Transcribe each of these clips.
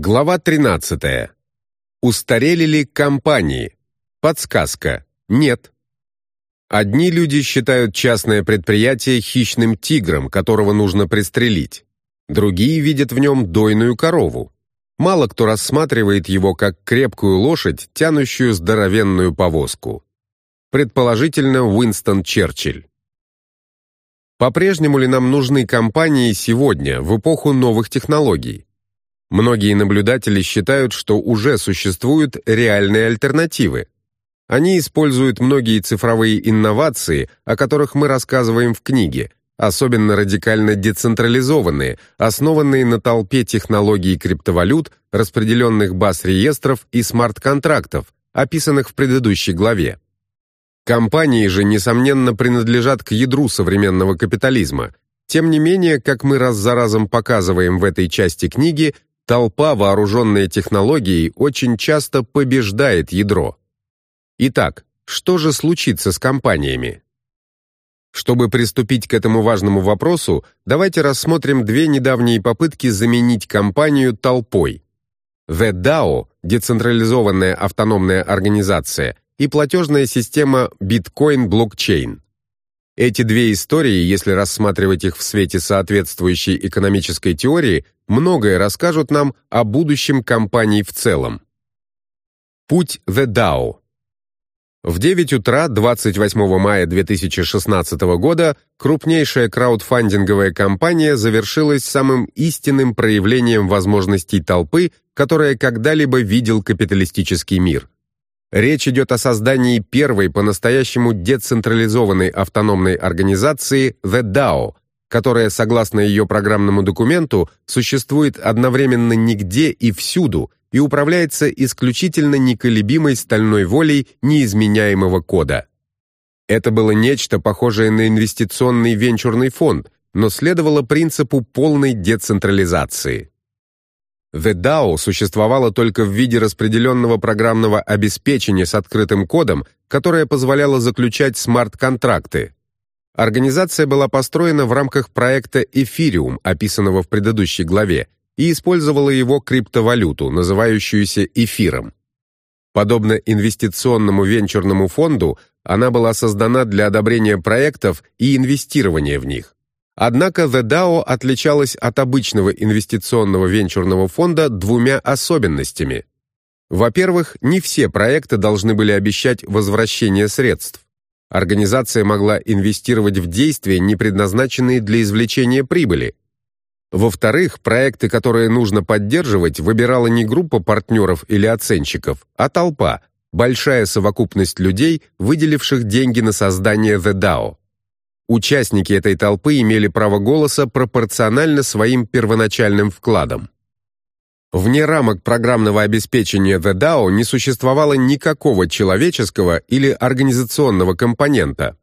Глава 13. Устарели ли компании? Подсказка. Нет. Одни люди считают частное предприятие хищным тигром, которого нужно пристрелить. Другие видят в нем дойную корову. Мало кто рассматривает его как крепкую лошадь, тянущую здоровенную повозку. Предположительно, Уинстон Черчилль. По-прежнему ли нам нужны компании сегодня, в эпоху новых технологий? Многие наблюдатели считают, что уже существуют реальные альтернативы. Они используют многие цифровые инновации, о которых мы рассказываем в книге, особенно радикально децентрализованные, основанные на толпе технологий криптовалют, распределенных баз-реестров и смарт-контрактов, описанных в предыдущей главе. Компании же, несомненно, принадлежат к ядру современного капитализма. Тем не менее, как мы раз за разом показываем в этой части книги, Толпа, вооруженная технологией, очень часто побеждает ядро. Итак, что же случится с компаниями? Чтобы приступить к этому важному вопросу, давайте рассмотрим две недавние попытки заменить компанию толпой. The DAO – децентрализованная автономная организация, и платежная система Bitcoin Blockchain. Эти две истории, если рассматривать их в свете соответствующей экономической теории, многое расскажут нам о будущем компании в целом. Путь The DAO В 9 утра 28 мая 2016 года крупнейшая краудфандинговая кампания завершилась самым истинным проявлением возможностей толпы, которая когда-либо видел капиталистический мир – Речь идет о создании первой по-настоящему децентрализованной автономной организации The DAO, которая, согласно ее программному документу, существует одновременно нигде и всюду и управляется исключительно неколебимой стальной волей неизменяемого кода. Это было нечто похожее на инвестиционный венчурный фонд, но следовало принципу полной децентрализации. The DAO существовала только в виде распределенного программного обеспечения с открытым кодом, которое позволяло заключать смарт-контракты. Организация была построена в рамках проекта Ethereum, описанного в предыдущей главе, и использовала его криптовалюту, называющуюся эфиром. Подобно инвестиционному венчурному фонду, она была создана для одобрения проектов и инвестирования в них. Однако The DAO отличалась от обычного инвестиционного венчурного фонда двумя особенностями. Во-первых, не все проекты должны были обещать возвращение средств. Организация могла инвестировать в действия, не предназначенные для извлечения прибыли. Во-вторых, проекты, которые нужно поддерживать, выбирала не группа партнеров или оценщиков, а толпа, большая совокупность людей, выделивших деньги на создание The DAO. Участники этой толпы имели право голоса пропорционально своим первоначальным вкладам. Вне рамок программного обеспечения The DAO не существовало никакого человеческого или организационного компонента.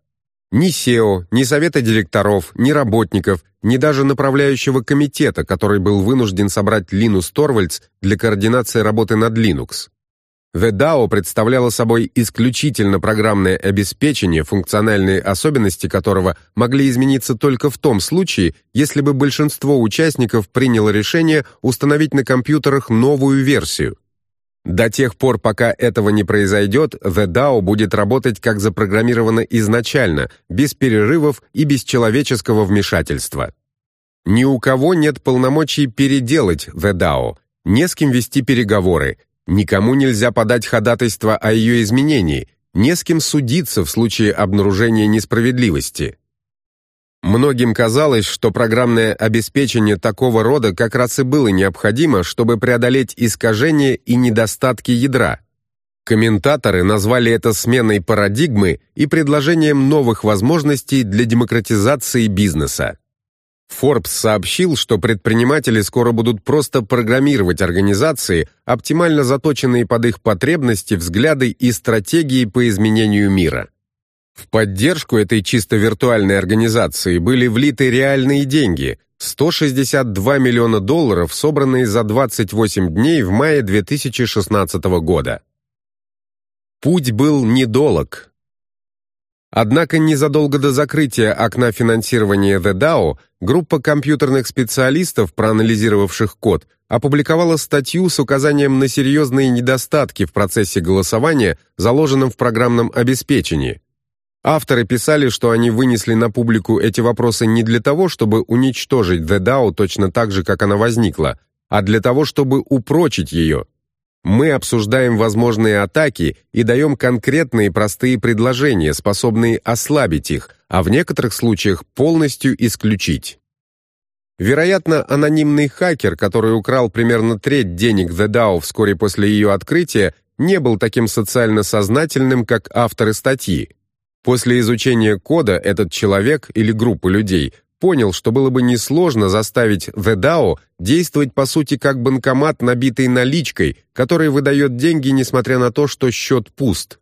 Ни SEO, ни совета директоров, ни работников, ни даже направляющего комитета, который был вынужден собрать Линус Торвальдс для координации работы над Linux. The DAO представляла собой исключительно программное обеспечение, функциональные особенности которого могли измениться только в том случае, если бы большинство участников приняло решение установить на компьютерах новую версию. До тех пор, пока этого не произойдет, The DAO будет работать как запрограммировано изначально, без перерывов и без человеческого вмешательства. Ни у кого нет полномочий переделать The DAO, не с кем вести переговоры, Никому нельзя подать ходатайство о ее изменении, не с кем судиться в случае обнаружения несправедливости. Многим казалось, что программное обеспечение такого рода как раз и было необходимо, чтобы преодолеть искажения и недостатки ядра. Комментаторы назвали это сменой парадигмы и предложением новых возможностей для демократизации бизнеса. Forbes сообщил, что предприниматели скоро будут просто программировать организации, оптимально заточенные под их потребности, взгляды и стратегии по изменению мира. В поддержку этой чисто виртуальной организации были влиты реальные деньги – 162 миллиона долларов, собранные за 28 дней в мае 2016 года. Путь был недолог, Однако незадолго до закрытия окна финансирования The DAO группа компьютерных специалистов, проанализировавших код, опубликовала статью с указанием на серьезные недостатки в процессе голосования, заложенном в программном обеспечении. Авторы писали, что они вынесли на публику эти вопросы не для того, чтобы уничтожить The DAO точно так же, как она возникла, а для того, чтобы упрочить ее – мы обсуждаем возможные атаки и даем конкретные простые предложения, способные ослабить их, а в некоторых случаях полностью исключить. Вероятно, анонимный хакер, который украл примерно треть денег The DAO вскоре после ее открытия, не был таким социально сознательным, как авторы статьи. После изучения кода этот человек или группа людей понял, что было бы несложно заставить The DAO действовать по сути как банкомат, набитый наличкой, который выдает деньги, несмотря на то, что счет пуст.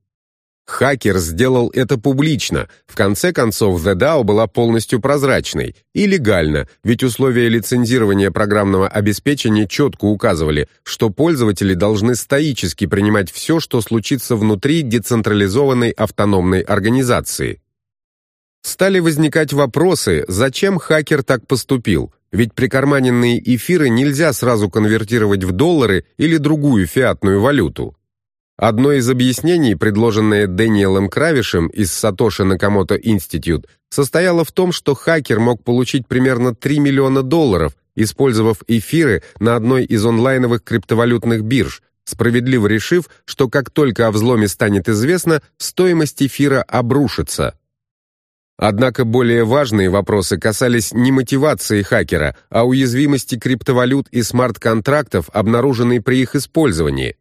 Хакер сделал это публично. В конце концов, The DAO была полностью прозрачной и легально, ведь условия лицензирования программного обеспечения четко указывали, что пользователи должны стоически принимать все, что случится внутри децентрализованной автономной организации. Стали возникать вопросы, зачем хакер так поступил, ведь прикарманенные эфиры нельзя сразу конвертировать в доллары или другую фиатную валюту. Одно из объяснений, предложенное Дэниелом Кравишем из Satoshi Nakamoto Institute, состояло в том, что хакер мог получить примерно 3 миллиона долларов, использовав эфиры на одной из онлайновых криптовалютных бирж, справедливо решив, что как только о взломе станет известно, стоимость эфира обрушится. Однако более важные вопросы касались не мотивации хакера, а уязвимости криптовалют и смарт-контрактов, обнаруженной при их использовании.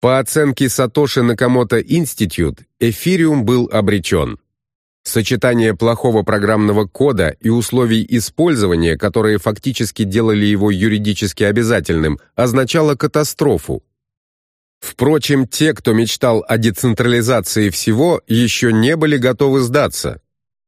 По оценке Satoshi Nakamoto Institute, эфириум был обречен. Сочетание плохого программного кода и условий использования, которые фактически делали его юридически обязательным, означало катастрофу. Впрочем, те, кто мечтал о децентрализации всего, еще не были готовы сдаться.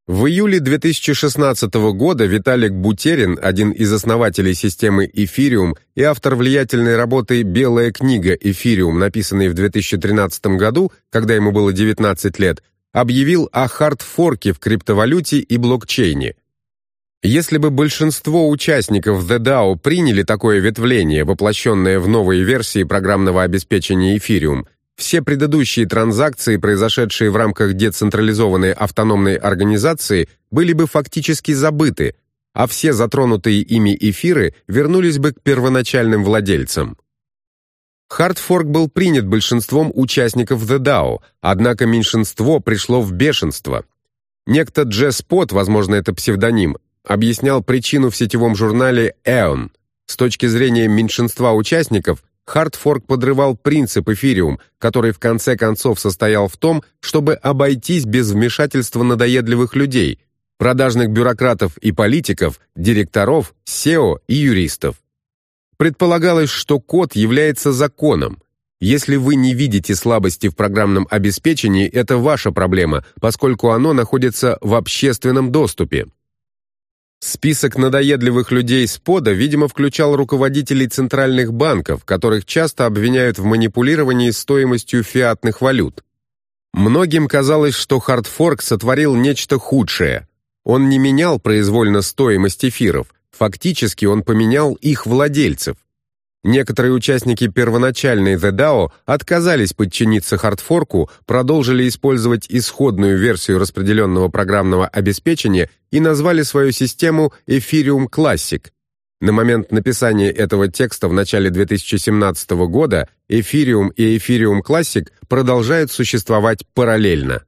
В июле 2016 года Виталик Бутерин, один из основателей системы Эфириум и автор влиятельной работы «Белая книга Эфириум», написанной в 2013 году, когда ему было 19 лет, объявил о хардфорке в криптовалюте и блокчейне. Если бы большинство участников The DAO приняли такое ветвление, воплощенное в новой версии программного обеспечения Эфириум, все предыдущие транзакции, произошедшие в рамках децентрализованной автономной организации, были бы фактически забыты, а все затронутые ими эфиры вернулись бы к первоначальным владельцам. Хардфорк был принят большинством участников The DAO, однако меньшинство пришло в бешенство. Некто Джеспот, возможно, это псевдоним, объяснял причину в сетевом журнале Aeon. С точки зрения меньшинства участников, Хардфорк подрывал принцип эфириум, который в конце концов состоял в том, чтобы обойтись без вмешательства надоедливых людей, продажных бюрократов и политиков, директоров, SEO и юристов. Предполагалось, что код является законом. Если вы не видите слабости в программном обеспечении, это ваша проблема, поскольку оно находится в общественном доступе. Список надоедливых людей с пода, видимо, включал руководителей центральных банков, которых часто обвиняют в манипулировании стоимостью фиатных валют. Многим казалось, что Хардфорк сотворил нечто худшее. Он не менял произвольно стоимость эфиров, фактически он поменял их владельцев. Некоторые участники первоначальной The DAO отказались подчиниться хардфорку, продолжили использовать исходную версию распределенного программного обеспечения и назвали свою систему Ethereum Classic. На момент написания этого текста в начале 2017 года Ethereum и Ethereum Classic продолжают существовать параллельно.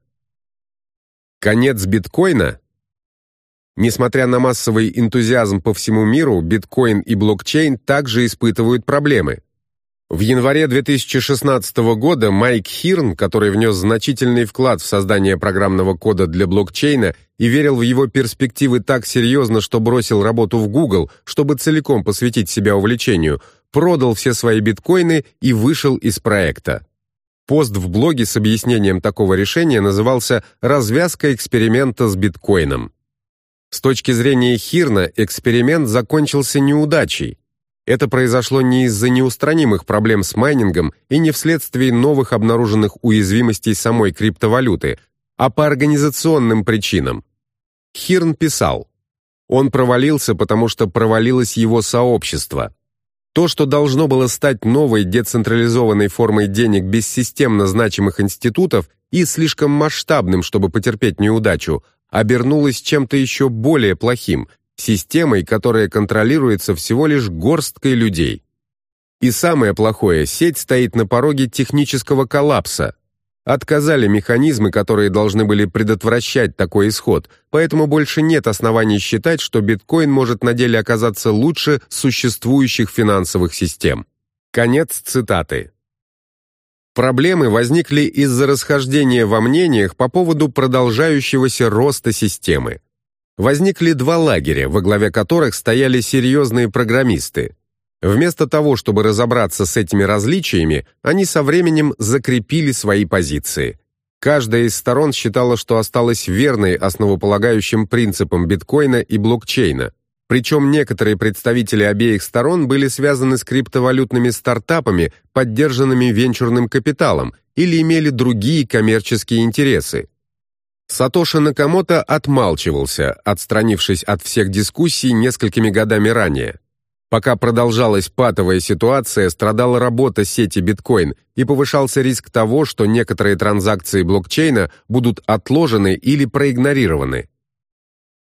Конец биткоина Несмотря на массовый энтузиазм по всему миру, биткоин и блокчейн также испытывают проблемы. В январе 2016 года Майк Хирн, который внес значительный вклад в создание программного кода для блокчейна и верил в его перспективы так серьезно, что бросил работу в Google, чтобы целиком посвятить себя увлечению, продал все свои биткоины и вышел из проекта. Пост в блоге с объяснением такого решения назывался «Развязка эксперимента с биткоином». С точки зрения Хирна, эксперимент закончился неудачей. Это произошло не из-за неустранимых проблем с майнингом и не вследствие новых обнаруженных уязвимостей самой криптовалюты, а по организационным причинам. Хирн писал, он провалился, потому что провалилось его сообщество. То, что должно было стать новой децентрализованной формой денег без системно значимых институтов и слишком масштабным, чтобы потерпеть неудачу, обернулось чем-то еще более плохим, системой, которая контролируется всего лишь горсткой людей. И самое плохое, сеть стоит на пороге технического коллапса. Отказали механизмы, которые должны были предотвращать такой исход, поэтому больше нет оснований считать, что биткоин может на деле оказаться лучше существующих финансовых систем. Конец цитаты. Проблемы возникли из-за расхождения во мнениях по поводу продолжающегося роста системы. Возникли два лагеря, во главе которых стояли серьезные программисты. Вместо того, чтобы разобраться с этими различиями, они со временем закрепили свои позиции. Каждая из сторон считала, что осталась верной основополагающим принципам биткоина и блокчейна. Причем некоторые представители обеих сторон были связаны с криптовалютными стартапами, поддержанными венчурным капиталом, или имели другие коммерческие интересы. Сатоши Накамото отмалчивался, отстранившись от всех дискуссий несколькими годами ранее. Пока продолжалась патовая ситуация, страдала работа сети биткоин и повышался риск того, что некоторые транзакции блокчейна будут отложены или проигнорированы.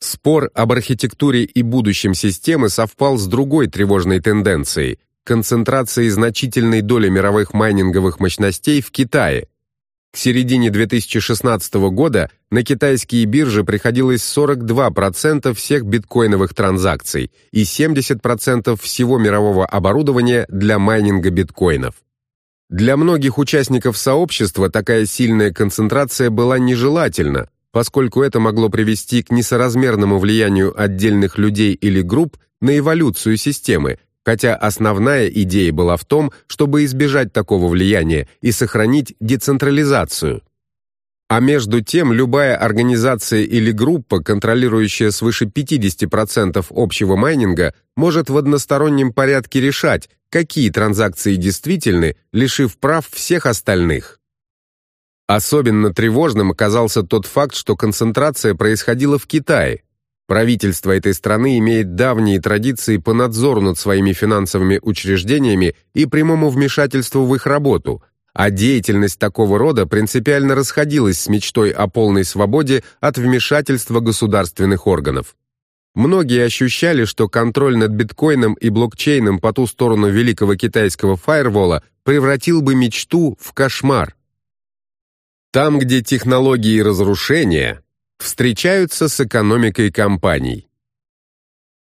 Спор об архитектуре и будущем системы совпал с другой тревожной тенденцией – концентрацией значительной доли мировых майнинговых мощностей в Китае, к середине 2016 года на китайские биржи приходилось 42% всех биткоиновых транзакций и 70% всего мирового оборудования для майнинга биткоинов. Для многих участников сообщества такая сильная концентрация была нежелательна, поскольку это могло привести к несоразмерному влиянию отдельных людей или групп на эволюцию системы, хотя основная идея была в том, чтобы избежать такого влияния и сохранить децентрализацию. А между тем, любая организация или группа, контролирующая свыше 50% общего майнинга, может в одностороннем порядке решать, какие транзакции действительны, лишив прав всех остальных. Особенно тревожным оказался тот факт, что концентрация происходила в Китае, Правительство этой страны имеет давние традиции по надзору над своими финансовыми учреждениями и прямому вмешательству в их работу, а деятельность такого рода принципиально расходилась с мечтой о полной свободе от вмешательства государственных органов. Многие ощущали, что контроль над биткоином и блокчейном по ту сторону великого китайского фаервола превратил бы мечту в кошмар. Там, где технологии разрушения, встречаются с экономикой компаний.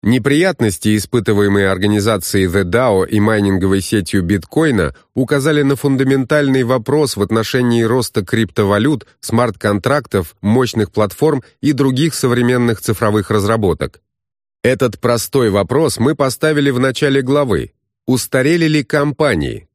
Неприятности, испытываемые организацией The DAO и майнинговой сетью биткоина, указали на фундаментальный вопрос в отношении роста криптовалют, смарт-контрактов, мощных платформ и других современных цифровых разработок. Этот простой вопрос мы поставили в начале главы. Устарели ли компании?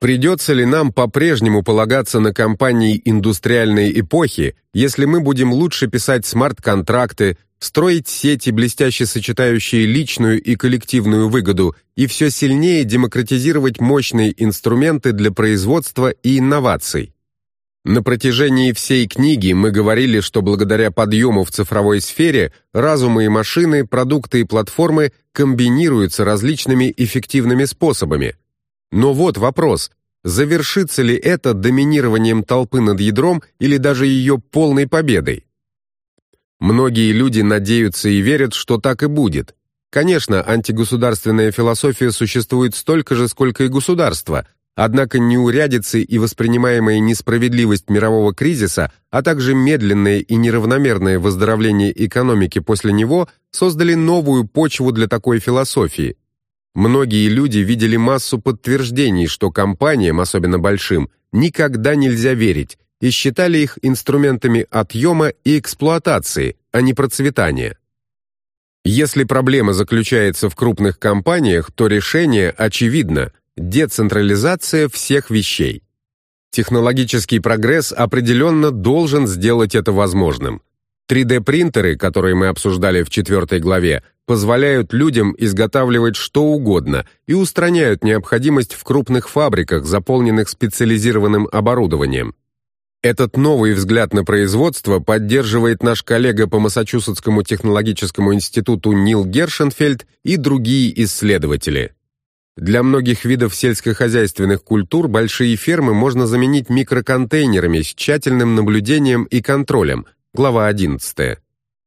Придется ли нам по-прежнему полагаться на компании индустриальной эпохи, если мы будем лучше писать смарт-контракты, строить сети, блестяще сочетающие личную и коллективную выгоду, и все сильнее демократизировать мощные инструменты для производства и инноваций? На протяжении всей книги мы говорили, что благодаря подъему в цифровой сфере разумы и машины, продукты и платформы комбинируются различными эффективными способами – но вот вопрос, завершится ли это доминированием толпы над ядром или даже ее полной победой? Многие люди надеются и верят, что так и будет. Конечно, антигосударственная философия существует столько же, сколько и государство, однако неурядицы и воспринимаемая несправедливость мирового кризиса, а также медленное и неравномерное выздоровление экономики после него создали новую почву для такой философии, Многие люди видели массу подтверждений, что компаниям, особенно большим, никогда нельзя верить, и считали их инструментами отъема и эксплуатации, а не процветания. Если проблема заключается в крупных компаниях, то решение очевидно – децентрализация всех вещей. Технологический прогресс определенно должен сделать это возможным. 3D-принтеры, которые мы обсуждали в четвертой главе, позволяют людям изготавливать что угодно и устраняют необходимость в крупных фабриках, заполненных специализированным оборудованием. Этот новый взгляд на производство поддерживает наш коллега по Массачусетскому технологическому институту Нил Гершенфельд и другие исследователи. Для многих видов сельскохозяйственных культур большие фермы можно заменить микроконтейнерами с тщательным наблюдением и контролем, глава 11.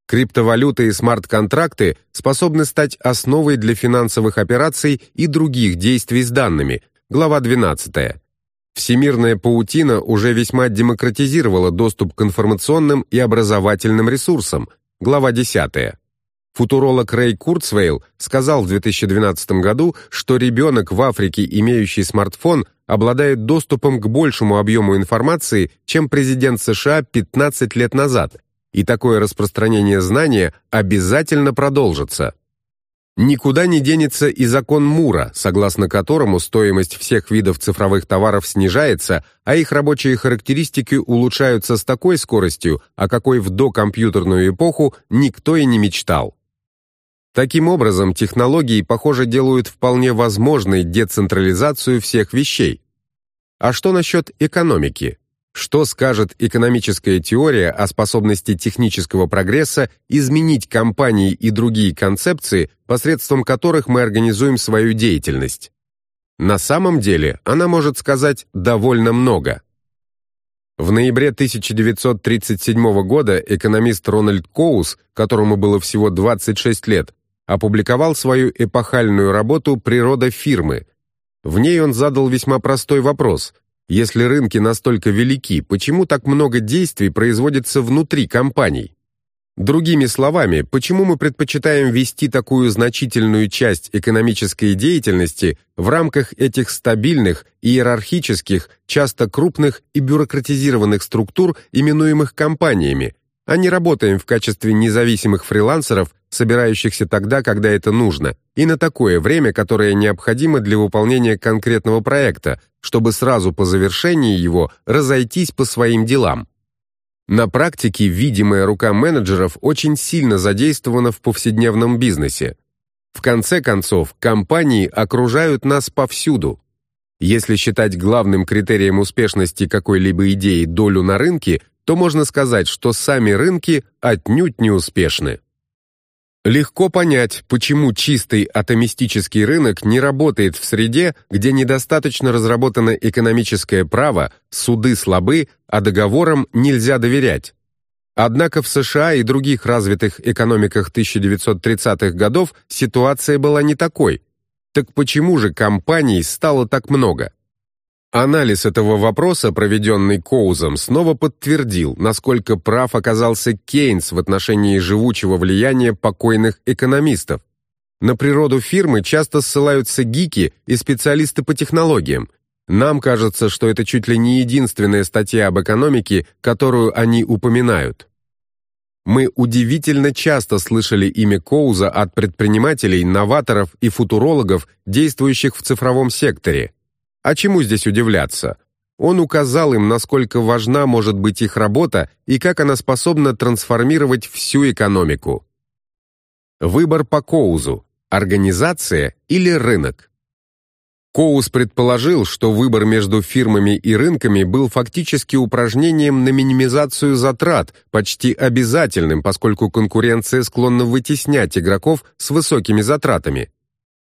Криптовалюты и смарт-контракты способны стать основой для финансовых операций и других действий с данными, глава 12. Всемирная паутина уже весьма демократизировала доступ к информационным и образовательным ресурсам, глава 10. Футуролог Рэй Курцвейл сказал в 2012 году, что ребенок в Африке, имеющий смартфон, обладает доступом к большему объему информации, чем президент США 15 лет назад, и такое распространение знания обязательно продолжится. Никуда не денется и закон Мура, согласно которому стоимость всех видов цифровых товаров снижается, а их рабочие характеристики улучшаются с такой скоростью, о какой в докомпьютерную эпоху никто и не мечтал. Таким образом, технологии, похоже, делают вполне возможной децентрализацию всех вещей. А что насчет экономики? Что скажет экономическая теория о способности технического прогресса изменить компании и другие концепции, посредством которых мы организуем свою деятельность? На самом деле она может сказать довольно много. В ноябре 1937 года экономист Рональд Коус, которому было всего 26 лет, опубликовал свою эпохальную работу «Природа фирмы». В ней он задал весьма простой вопрос – если рынки настолько велики, почему так много действий производится внутри компаний? Другими словами, почему мы предпочитаем вести такую значительную часть экономической деятельности в рамках этих стабильных, иерархических, часто крупных и бюрократизированных структур, именуемых компаниями, а не работаем в качестве независимых фрилансеров, собирающихся тогда, когда это нужно, и на такое время, которое необходимо для выполнения конкретного проекта, чтобы сразу по завершении его разойтись по своим делам. На практике видимая рука менеджеров очень сильно задействована в повседневном бизнесе. В конце концов, компании окружают нас повсюду. Если считать главным критерием успешности какой-либо идеи долю на рынке, то можно сказать, что сами рынки отнюдь не успешны. Легко понять, почему чистый атомистический рынок не работает в среде, где недостаточно разработано экономическое право, суды слабы, а договорам нельзя доверять. Однако в США и других развитых экономиках 1930-х годов ситуация была не такой. Так почему же компаний стало так много? Анализ этого вопроса, проведенный Коузом, снова подтвердил, насколько прав оказался Кейнс в отношении живучего влияния покойных экономистов. На природу фирмы часто ссылаются гики и специалисты по технологиям. Нам кажется, что это чуть ли не единственная статья об экономике, которую они упоминают. Мы удивительно часто слышали имя Коуза от предпринимателей, новаторов и футурологов, действующих в цифровом секторе. А чему здесь удивляться? Он указал им, насколько важна может быть их работа и как она способна трансформировать всю экономику. Выбор по Коузу – организация или рынок? Коуз предположил, что выбор между фирмами и рынками был фактически упражнением на минимизацию затрат, почти обязательным, поскольку конкуренция склонна вытеснять игроков с высокими затратами.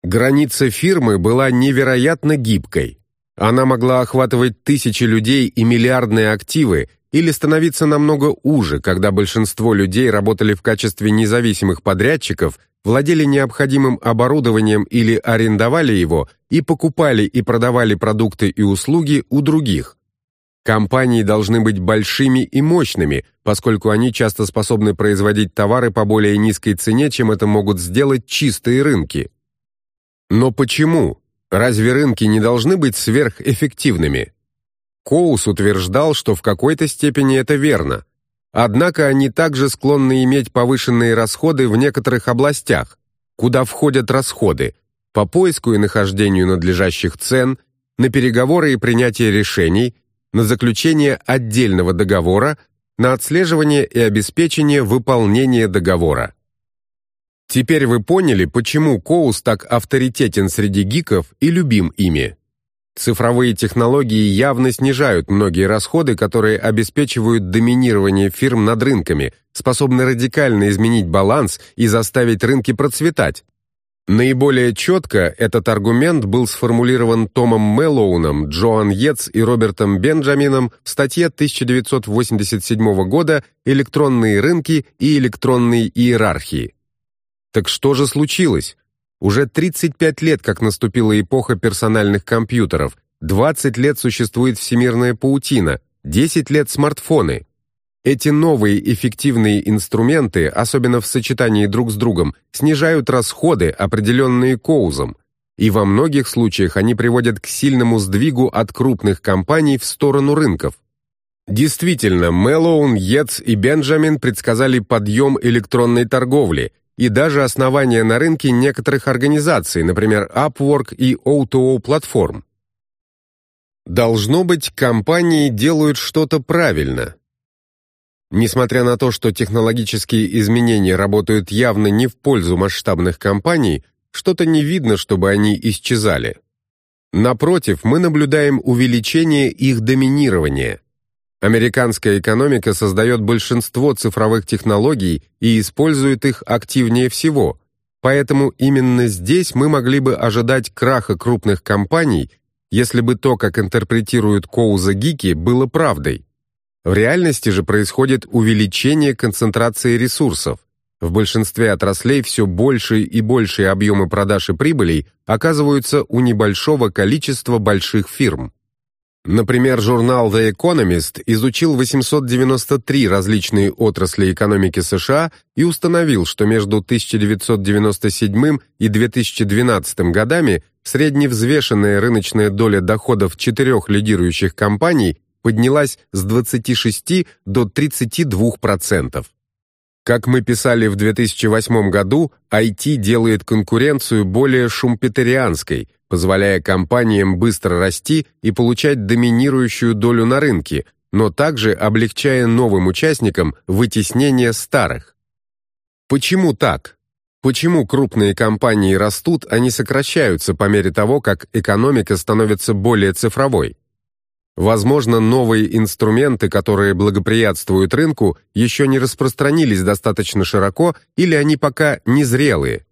Граница фирмы была невероятно гибкой. Она могла охватывать тысячи людей и миллиардные активы или становиться намного уже, когда большинство людей работали в качестве независимых подрядчиков, владели необходимым оборудованием или арендовали его и покупали и продавали продукты и услуги у других. Компании должны быть большими и мощными, поскольку они часто способны производить товары по более низкой цене, чем это могут сделать чистые рынки. Но почему? Разве рынки не должны быть сверхэффективными? Коус утверждал, что в какой-то степени это верно. Однако они также склонны иметь повышенные расходы в некоторых областях, куда входят расходы по поиску и нахождению надлежащих цен, на переговоры и принятие решений, на заключение отдельного договора, на отслеживание и обеспечение выполнения договора. Теперь вы поняли, почему Коус так авторитетен среди гиков и любим ими. Цифровые технологии явно снижают многие расходы, которые обеспечивают доминирование фирм над рынками, способны радикально изменить баланс и заставить рынки процветать. Наиболее четко этот аргумент был сформулирован Томом Мэллоуном, Джоан Йетс и Робертом Бенджамином в статье 1987 года «Электронные рынки и электронные иерархии». Так что же случилось? Уже 35 лет, как наступила эпоха персональных компьютеров, 20 лет существует всемирная паутина, 10 лет смартфоны. Эти новые эффективные инструменты, особенно в сочетании друг с другом, снижают расходы, определенные коузом, и во многих случаях они приводят к сильному сдвигу от крупных компаний в сторону рынков. Действительно, Мэллоун, Йетс и Бенджамин предсказали подъем электронной торговли – и даже основания на рынке некоторых организаций, например, Upwork и O2O платформ. Должно быть, компании делают что-то правильно. Несмотря на то, что технологические изменения работают явно не в пользу масштабных компаний, что-то не видно, чтобы они исчезали. Напротив, мы наблюдаем увеличение их доминирования – Американская экономика создает большинство цифровых технологий и использует их активнее всего, поэтому именно здесь мы могли бы ожидать краха крупных компаний, если бы то, как интерпретируют Коуза Гики, было правдой. В реальности же происходит увеличение концентрации ресурсов. В большинстве отраслей все большие и большие объемы продаж и прибылей оказываются у небольшого количества больших фирм. Например, журнал The Economist изучил 893 различные отрасли экономики США и установил, что между 1997 и 2012 годами средневзвешенная рыночная доля доходов четырех лидирующих компаний поднялась с 26 до 32%. Как мы писали в 2008 году, IT делает конкуренцию более шумпетерианской, позволяя компаниям быстро расти и получать доминирующую долю на рынке, но также облегчая новым участникам вытеснение старых. Почему так? Почему крупные компании растут, а не сокращаются по мере того, как экономика становится более цифровой? Возможно, новые инструменты, которые благоприятствуют рынку, еще не распространились достаточно широко или они пока незрелые.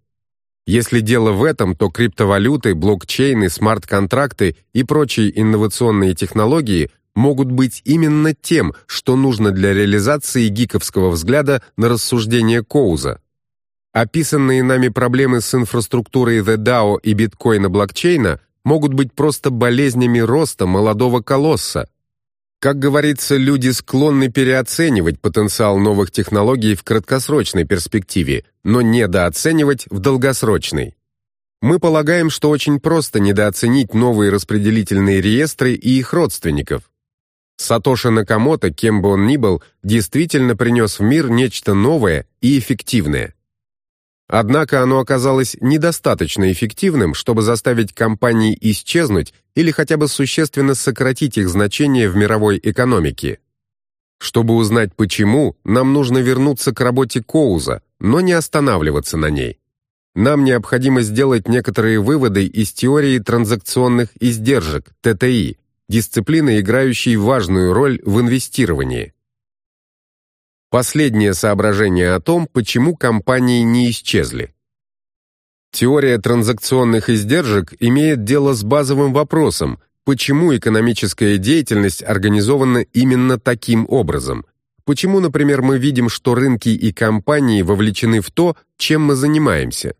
Если дело в этом, то криптовалюты, блокчейны, смарт-контракты и прочие инновационные технологии могут быть именно тем, что нужно для реализации гиковского взгляда на рассуждение Коуза. Описанные нами проблемы с инфраструктурой The DAO и биткоина-блокчейна могут быть просто болезнями роста молодого колосса. Как говорится, люди склонны переоценивать потенциал новых технологий в краткосрочной перспективе, но недооценивать в долгосрочной. Мы полагаем, что очень просто недооценить новые распределительные реестры и их родственников. Сатоши Накамото, кем бы он ни был, действительно принес в мир нечто новое и эффективное. Однако оно оказалось недостаточно эффективным, чтобы заставить компании исчезнуть или хотя бы существенно сократить их значение в мировой экономике. Чтобы узнать почему, нам нужно вернуться к работе Коуза, но не останавливаться на ней. Нам необходимо сделать некоторые выводы из теории транзакционных издержек, ТТИ, дисциплины, играющей важную роль в инвестировании. Последнее соображение о том, почему компании не исчезли. Теория транзакционных издержек имеет дело с базовым вопросом, почему экономическая деятельность организована именно таким образом. Почему, например, мы видим, что рынки и компании вовлечены в то, чем мы занимаемся.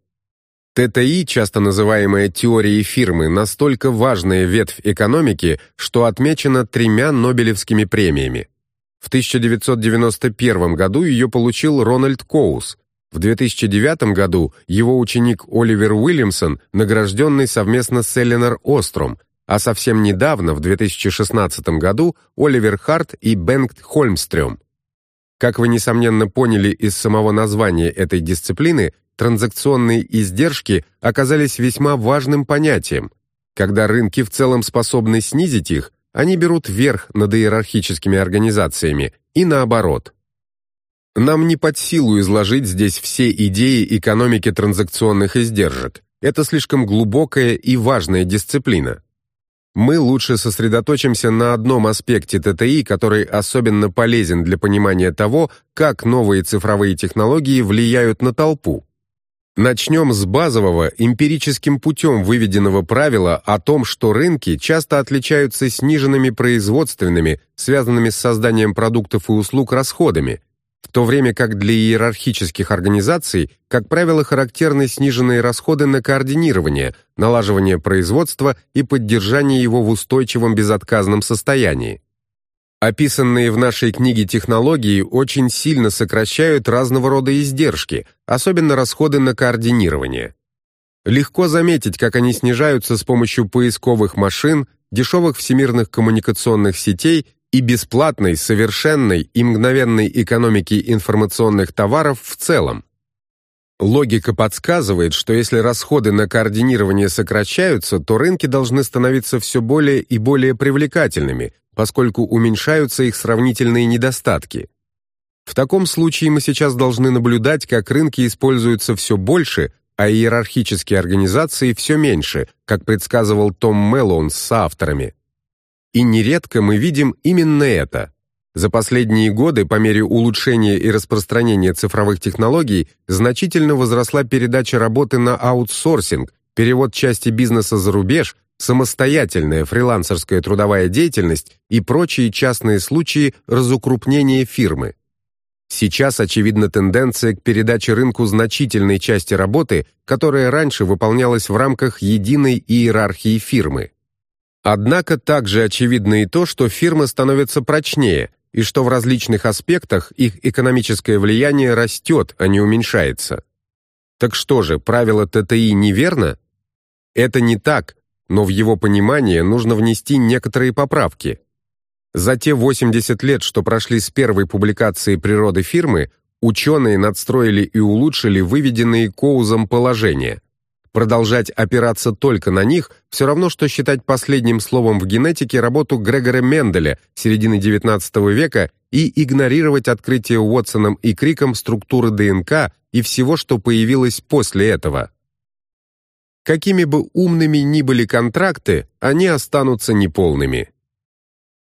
ТТИ, часто называемая теорией фирмы, настолько важная ветвь экономики, что отмечена тремя Нобелевскими премиями. В 1991 году ее получил Рональд Коус. В 2009 году его ученик Оливер Уильямсон, награжденный совместно с Эленор Остром, а совсем недавно, в 2016 году, Оливер Харт и Бенгт Хольмстрём. Как вы, несомненно, поняли из самого названия этой дисциплины, транзакционные издержки оказались весьма важным понятием. Когда рынки в целом способны снизить их, они берут верх над иерархическими организациями и наоборот. Нам не под силу изложить здесь все идеи экономики транзакционных издержек. Это слишком глубокая и важная дисциплина. мы лучше сосредоточимся на одном аспекте ТТИ, который особенно полезен для понимания того, как новые цифровые технологии влияют на толпу. Начнем с базового, эмпирическим путем выведенного правила о том, что рынки часто отличаются сниженными производственными, связанными с созданием продуктов и услуг расходами, в то время как для иерархических организаций, как правило, характерны сниженные расходы на координирование, налаживание производства и поддержание его в устойчивом безотказном состоянии. Описанные в нашей книге технологии очень сильно сокращают разного рода издержки, особенно расходы на координирование. Легко заметить, как они снижаются с помощью поисковых машин, дешевых всемирных коммуникационных сетей и бесплатной, совершенной и мгновенной экономики информационных товаров в целом. Логика подсказывает, что если расходы на координирование сокращаются, то рынки должны становиться все более и более привлекательными, поскольку уменьшаются их сравнительные недостатки. В таком случае мы сейчас должны наблюдать, как рынки используются все больше, а иерархические организации все меньше, как предсказывал Том Мэллоун с соавторами. И нередко мы видим именно это. За последние годы по мере улучшения и распространения цифровых технологий значительно возросла передача работы на аутсорсинг, перевод части бизнеса за рубеж, самостоятельная фрилансерская трудовая деятельность и прочие частные случаи разукрупнения фирмы. Сейчас очевидна тенденция к передаче рынку значительной части работы, которая раньше выполнялась в рамках единой иерархии фирмы. Однако также очевидно и то, что фирмы становятся прочнее, и что в различных аспектах их экономическое влияние растет, а не уменьшается. Так что же, правило ТТИ неверно? Это не так, но в его понимание нужно внести некоторые поправки. За те 80 лет, что прошли с первой публикации природы фирмы, ученые надстроили и улучшили выведенные Коузом положения. Продолжать опираться только на них все равно, что считать последним словом в генетике работу Грегора Менделя середины XIX века и игнорировать открытие Уотсоном и Криком структуры ДНК и всего, что появилось после этого. Какими бы умными ни были контракты, они останутся неполными.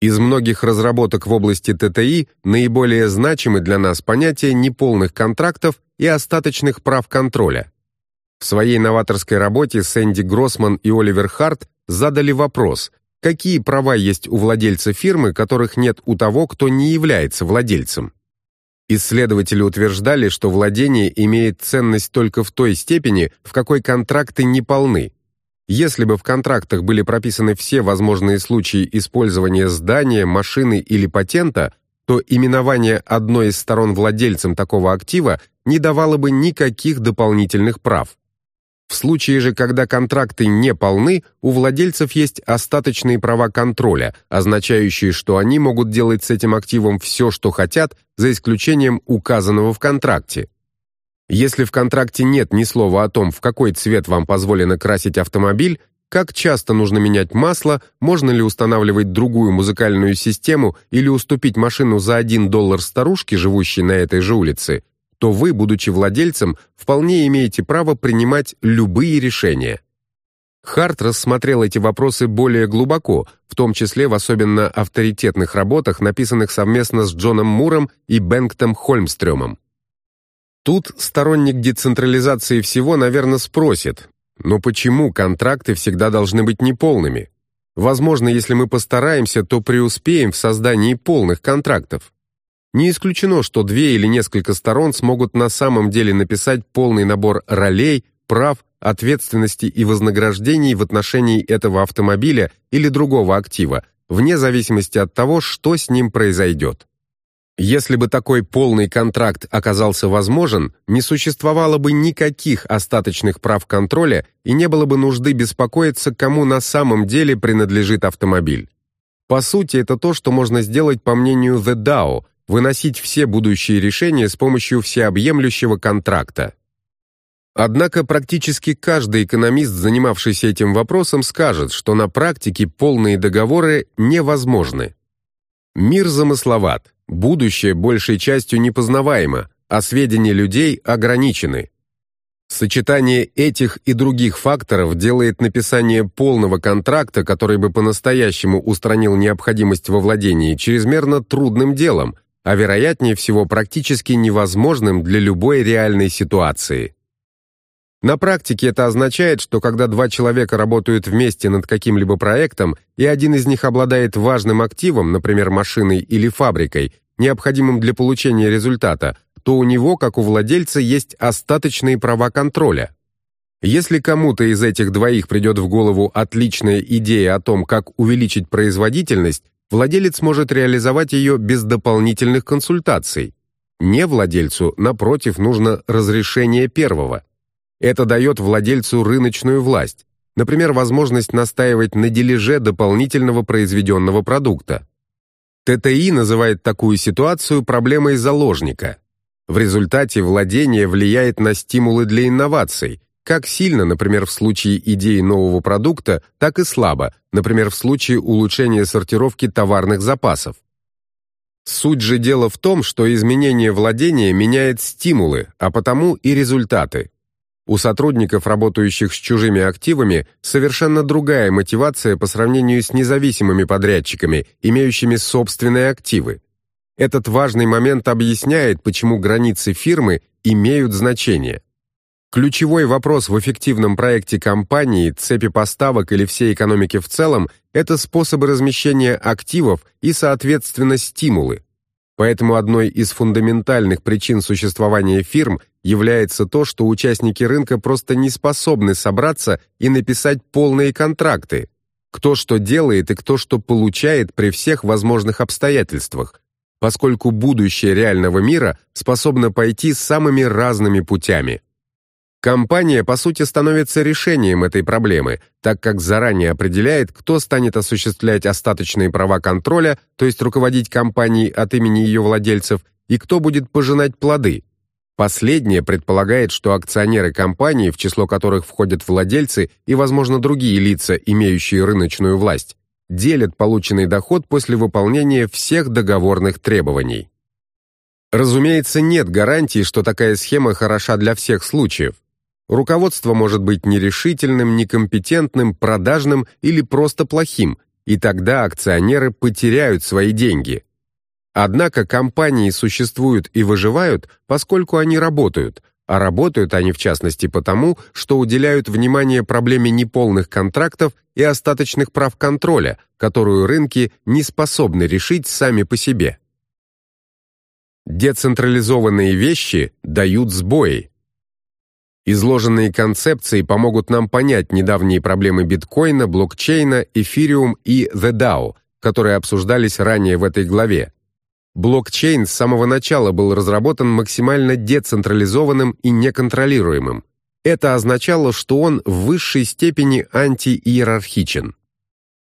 Из многих разработок в области ТТИ наиболее значимы для нас понятия неполных контрактов и остаточных прав контроля. В своей новаторской работе Сэнди Гроссман и Оливер Харт задали вопрос, какие права есть у владельца фирмы, которых нет у того, кто не является владельцем. Исследователи утверждали, что владение имеет ценность только в той степени, в какой контракты не полны. Если бы в контрактах были прописаны все возможные случаи использования здания, машины или патента, то именование одной из сторон владельцем такого актива не давало бы никаких дополнительных прав. В случае же, когда контракты не полны, у владельцев есть остаточные права контроля, означающие, что они могут делать с этим активом все, что хотят, за исключением указанного в контракте. Если в контракте нет ни слова о том, в какой цвет вам позволено красить автомобиль, как часто нужно менять масло, можно ли устанавливать другую музыкальную систему или уступить машину за 1 доллар старушке, живущей на этой же улице, то вы, будучи владельцем, вполне имеете право принимать любые решения. Харт рассмотрел эти вопросы более глубоко, в том числе в особенно авторитетных работах, написанных совместно с Джоном Муром и Бенктом Хольмстрёмом. Тут сторонник децентрализации всего, наверное, спросит, но почему контракты всегда должны быть неполными? Возможно, если мы постараемся, то преуспеем в создании полных контрактов. Не исключено, что две или несколько сторон смогут на самом деле написать полный набор ролей, прав, ответственности и вознаграждений в отношении этого автомобиля или другого актива, вне зависимости от того, что с ним произойдет. Если бы такой полный контракт оказался возможен, не существовало бы никаких остаточных прав контроля и не было бы нужды беспокоиться, кому на самом деле принадлежит автомобиль. По сути, это то, что можно сделать по мнению The DAO, выносить все будущие решения с помощью всеобъемлющего контракта. Однако практически каждый экономист, занимавшийся этим вопросом, скажет, что на практике полные договоры невозможны. Мир замысловат, будущее большей частью непознаваемо, а сведения людей ограничены. Сочетание этих и других факторов делает написание полного контракта, который бы по-настоящему устранил необходимость во владении, чрезмерно трудным делом, а вероятнее всего практически невозможным для любой реальной ситуации. На практике это означает, что когда два человека работают вместе над каким-либо проектом, и один из них обладает важным активом, например, машиной или фабрикой, необходимым для получения результата, то у него, как у владельца, есть остаточные права контроля. Если кому-то из этих двоих придет в голову отличная идея о том, как увеличить производительность, владелец может реализовать ее без дополнительных консультаций. Не владельцу, напротив, нужно разрешение первого. Это дает владельцу рыночную власть, например, возможность настаивать на дележе дополнительного произведенного продукта. ТТИ называет такую ситуацию проблемой заложника. В результате владение влияет на стимулы для инноваций, как сильно, например, в случае идеи нового продукта, так и слабо, например, в случае улучшения сортировки товарных запасов. Суть же дела в том, что изменение владения меняет стимулы, а потому и результаты. У сотрудников, работающих с чужими активами, совершенно другая мотивация по сравнению с независимыми подрядчиками, имеющими собственные активы. Этот важный момент объясняет, почему границы фирмы имеют значение. Ключевой вопрос в эффективном проекте компании, цепи поставок или всей экономики в целом – это способы размещения активов и, соответственно, стимулы. Поэтому одной из фундаментальных причин существования фирм является то, что участники рынка просто не способны собраться и написать полные контракты. Кто что делает и кто что получает при всех возможных обстоятельствах, поскольку будущее реального мира способно пойти самыми разными путями. Компания, по сути, становится решением этой проблемы, так как заранее определяет, кто станет осуществлять остаточные права контроля, то есть руководить компанией от имени ее владельцев, и кто будет пожинать плоды. Последнее предполагает, что акционеры компании, в число которых входят владельцы и, возможно, другие лица, имеющие рыночную власть, делят полученный доход после выполнения всех договорных требований. Разумеется, нет гарантии, что такая схема хороша для всех случаев. Руководство может быть нерешительным, некомпетентным, продажным или просто плохим, и тогда акционеры потеряют свои деньги. Однако компании существуют и выживают, поскольку они работают, а работают они в частности потому, что уделяют внимание проблеме неполных контрактов и остаточных прав контроля, которую рынки не способны решить сами по себе. Децентрализованные вещи дают сбои. Изложенные концепции помогут нам понять недавние проблемы биткоина, блокчейна, эфириум и The DAO, которые обсуждались ранее в этой главе. Блокчейн с самого начала был разработан максимально децентрализованным и неконтролируемым. Это означало, что он в высшей степени антииерархичен.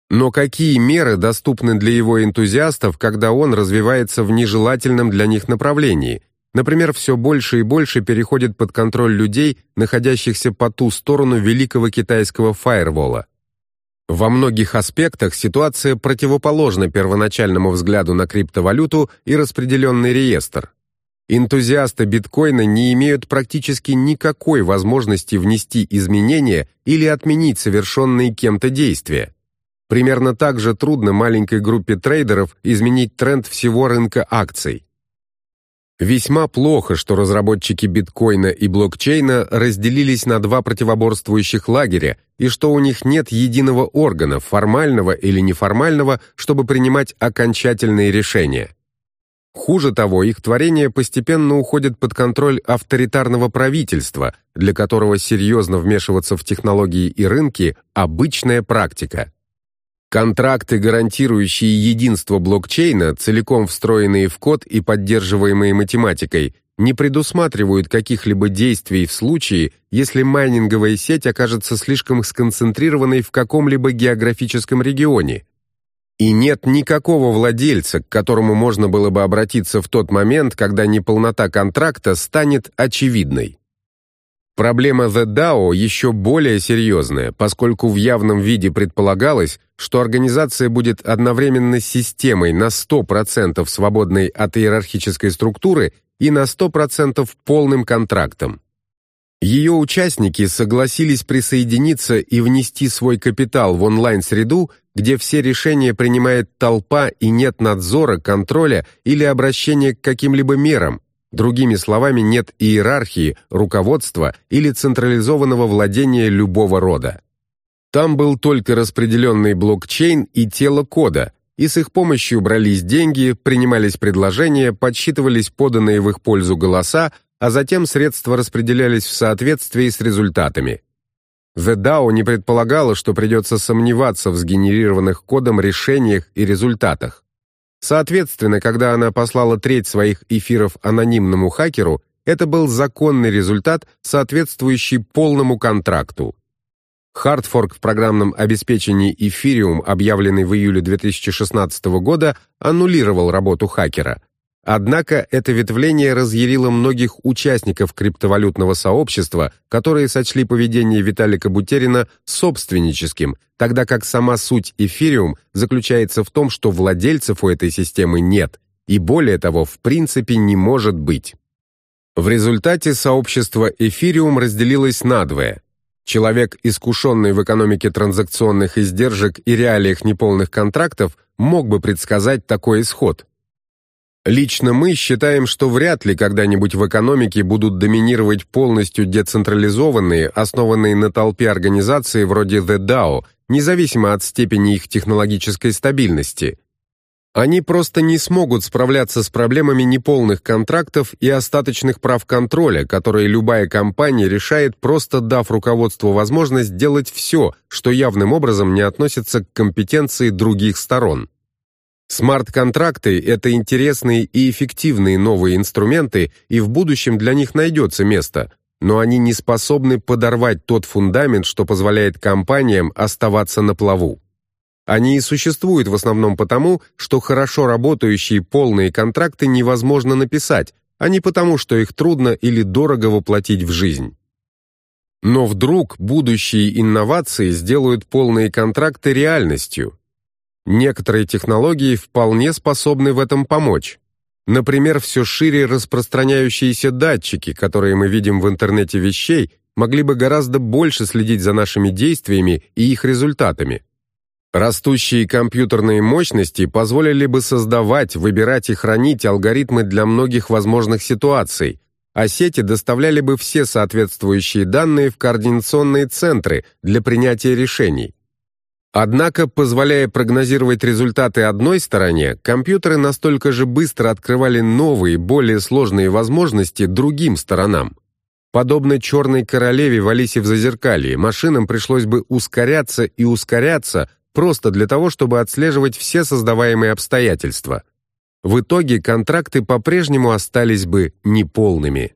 Но какие меры доступны для его энтузиастов, когда он развивается в нежелательном для них направлении? Например, все больше и больше переходит под контроль людей, находящихся по ту сторону великого китайского фаервола. Во многих аспектах ситуация противоположна первоначальному взгляду на криптовалюту и распределенный реестр. Энтузиасты биткоина не имеют практически никакой возможности внести изменения или отменить совершенные кем-то действия. Примерно так же трудно маленькой группе трейдеров изменить тренд всего рынка акций. Весьма плохо, что разработчики биткоина и блокчейна разделились на два противоборствующих лагеря и что у них нет единого органа, формального или неформального, чтобы принимать окончательные решения. Хуже того, их творения постепенно уходят под контроль авторитарного правительства, для которого серьезно вмешиваться в технологии и рынки – обычная практика. Контракты, гарантирующие единство блокчейна, целиком встроенные в код и поддерживаемые математикой, не предусматривают каких-либо действий в случае, если майнинговая сеть окажется слишком сконцентрированной в каком-либо географическом регионе. И нет никакого владельца, к которому можно было бы обратиться в тот момент, когда неполнота контракта станет очевидной. Проблема The DAO еще более серьезная, поскольку в явном виде предполагалось, что организация будет одновременно системой на 100% свободной от иерархической структуры и на 100% полным контрактом. Ее участники согласились присоединиться и внести свой капитал в онлайн-среду, где все решения принимает толпа и нет надзора, контроля или обращения к каким-либо мерам, другими словами, нет иерархии, руководства или централизованного владения любого рода. Там был только распределенный блокчейн и тело кода, и с их помощью брались деньги, принимались предложения, подсчитывались поданные в их пользу голоса, а затем средства распределялись в соответствии с результатами. The DAO не предполагала, что придется сомневаться в сгенерированных кодом решениях и результатах. Соответственно, когда она послала треть своих эфиров анонимному хакеру, это был законный результат, соответствующий полному контракту. Хардфорк в программном обеспечении Ethereum, объявленный в июле 2016 года, аннулировал работу хакера – Однако это ветвление разъярило многих участников криптовалютного сообщества, которые сочли поведение Виталика Бутерина собственническим, тогда как сама суть эфириум заключается в том, что владельцев у этой системы нет, и более того, в принципе не может быть. В результате сообщество эфириум разделилось надвое. Человек, искушенный в экономике транзакционных издержек и реалиях неполных контрактов, мог бы предсказать такой исход – Лично мы считаем, что вряд ли когда-нибудь в экономике будут доминировать полностью децентрализованные, основанные на толпе организации вроде The DAO, независимо от степени их технологической стабильности. Они просто не смогут справляться с проблемами неполных контрактов и остаточных прав контроля, которые любая компания решает, просто дав руководству возможность делать все, что явным образом не относится к компетенции других сторон. Смарт-контракты — это интересные и эффективные новые инструменты, и в будущем для них найдется место, но они не способны подорвать тот фундамент, что позволяет компаниям оставаться на плаву. Они и существуют в основном потому, что хорошо работающие полные контракты невозможно написать, а не потому, что их трудно или дорого воплотить в жизнь. Но вдруг будущие инновации сделают полные контракты реальностью, Некоторые технологии вполне способны в этом помочь. Например, все шире распространяющиеся датчики, которые мы видим в интернете вещей, могли бы гораздо больше следить за нашими действиями и их результатами. Растущие компьютерные мощности позволили бы создавать, выбирать и хранить алгоритмы для многих возможных ситуаций, а сети доставляли бы все соответствующие данные в координационные центры для принятия решений. Однако, позволяя прогнозировать результаты одной стороне, компьютеры настолько же быстро открывали новые, более сложные возможности другим сторонам. Подобно черной королеве в Алисе в Зазеркалье, машинам пришлось бы ускоряться и ускоряться просто для того, чтобы отслеживать все создаваемые обстоятельства. В итоге контракты по-прежнему остались бы неполными.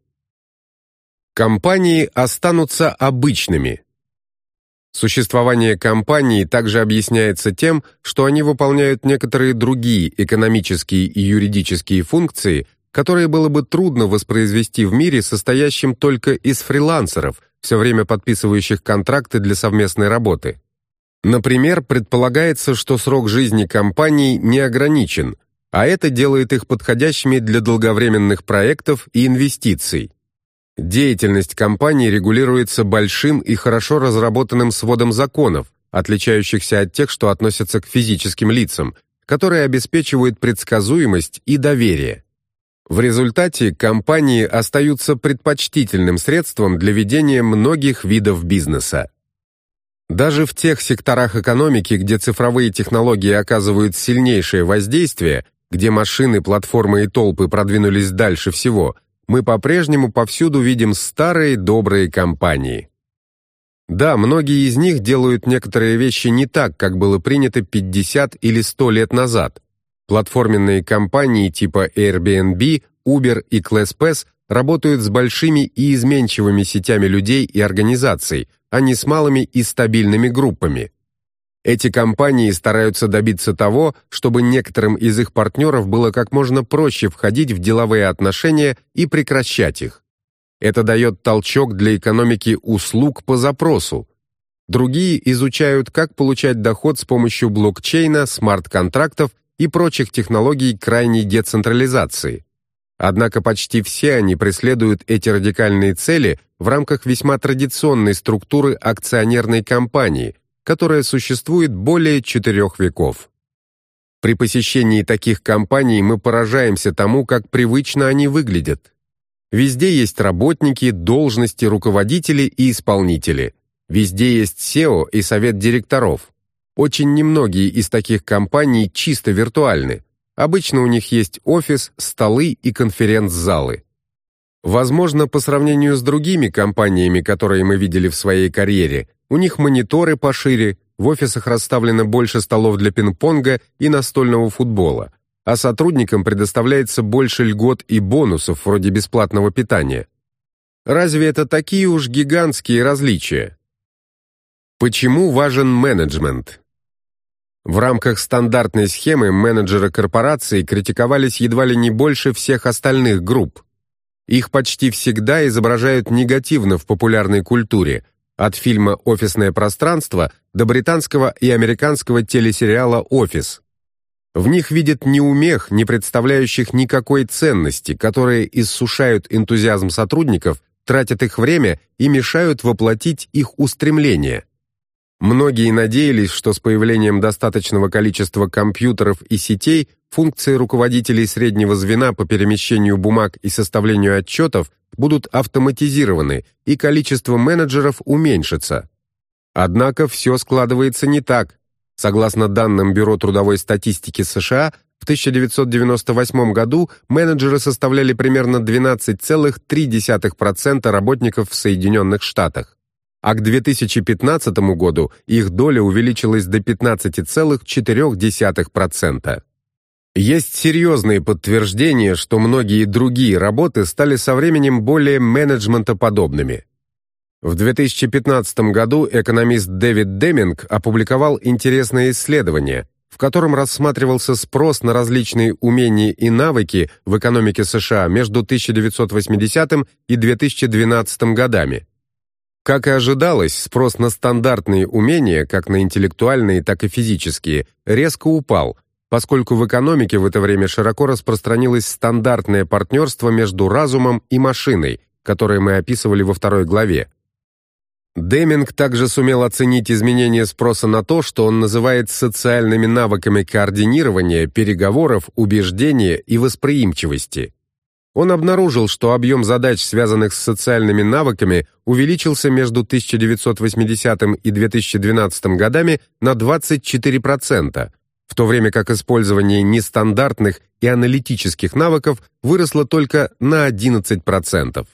Компании останутся обычными – Существование компаний также объясняется тем, что они выполняют некоторые другие экономические и юридические функции, которые было бы трудно воспроизвести в мире, состоящем только из фрилансеров, все время подписывающих контракты для совместной работы. Например, предполагается, что срок жизни компаний не ограничен, а это делает их подходящими для долговременных проектов и инвестиций. Деятельность компании регулируется большим и хорошо разработанным сводом законов, отличающихся от тех, что относятся к физическим лицам, которые обеспечивают предсказуемость и доверие. В результате компании остаются предпочтительным средством для ведения многих видов бизнеса. Даже в тех секторах экономики, где цифровые технологии оказывают сильнейшее воздействие, где машины, платформы и толпы продвинулись дальше всего – мы по-прежнему повсюду видим старые добрые компании. Да, многие из них делают некоторые вещи не так, как было принято 50 или 100 лет назад. Платформенные компании типа Airbnb, Uber и ClassPass работают с большими и изменчивыми сетями людей и организаций, а не с малыми и стабильными группами. Эти компании стараются добиться того, чтобы некоторым из их партнеров было как можно проще входить в деловые отношения и прекращать их. Это дает толчок для экономики услуг по запросу. Другие изучают, как получать доход с помощью блокчейна, смарт-контрактов и прочих технологий крайней децентрализации. Однако почти все они преследуют эти радикальные цели в рамках весьма традиционной структуры акционерной компании, которая существует более четырех веков. При посещении таких компаний мы поражаемся тому, как привычно они выглядят. Везде есть работники, должности, руководители и исполнители. Везде есть SEO и совет директоров. Очень немногие из таких компаний чисто виртуальны. Обычно у них есть офис, столы и конференц-залы. Возможно, по сравнению с другими компаниями, которые мы видели в своей карьере, у них мониторы пошире, в офисах расставлено больше столов для пинг-понга и настольного футбола, а сотрудникам предоставляется больше льгот и бонусов вроде бесплатного питания. Разве это такие уж гигантские различия? Почему важен менеджмент? В рамках стандартной схемы менеджеры корпораций критиковались едва ли не больше всех остальных групп. Их почти всегда изображают негативно в популярной культуре – от фильма «Офисное пространство» до британского и американского телесериала «Офис». В них видят неумех, не представляющих никакой ценности, которые иссушают энтузиазм сотрудников, тратят их время и мешают воплотить их устремления. Многие надеялись, что с появлением достаточного количества компьютеров и сетей функции руководителей среднего звена по перемещению бумаг и составлению отчетов будут автоматизированы и количество менеджеров уменьшится. Однако все складывается не так. Согласно данным Бюро трудовой статистики США, в 1998 году менеджеры составляли примерно 12,3% работников в Соединенных Штатах а к 2015 году их доля увеличилась до 15,4%. Есть серьезные подтверждения, что многие другие работы стали со временем более менеджментоподобными. В 2015 году экономист Дэвид Деминг опубликовал интересное исследование, в котором рассматривался спрос на различные умения и навыки в экономике США между 1980 и 2012 годами. Как и ожидалось, спрос на стандартные умения, как на интеллектуальные, так и физические, резко упал, поскольку в экономике в это время широко распространилось стандартное партнерство между разумом и машиной, которое мы описывали во второй главе. Деминг также сумел оценить изменение спроса на то, что он называет социальными навыками координирования, переговоров, убеждения и восприимчивости. Он обнаружил, что объем задач, связанных с социальными навыками, увеличился между 1980 и 2012 годами на 24%, в то время как использование нестандартных и аналитических навыков выросло только на 11%.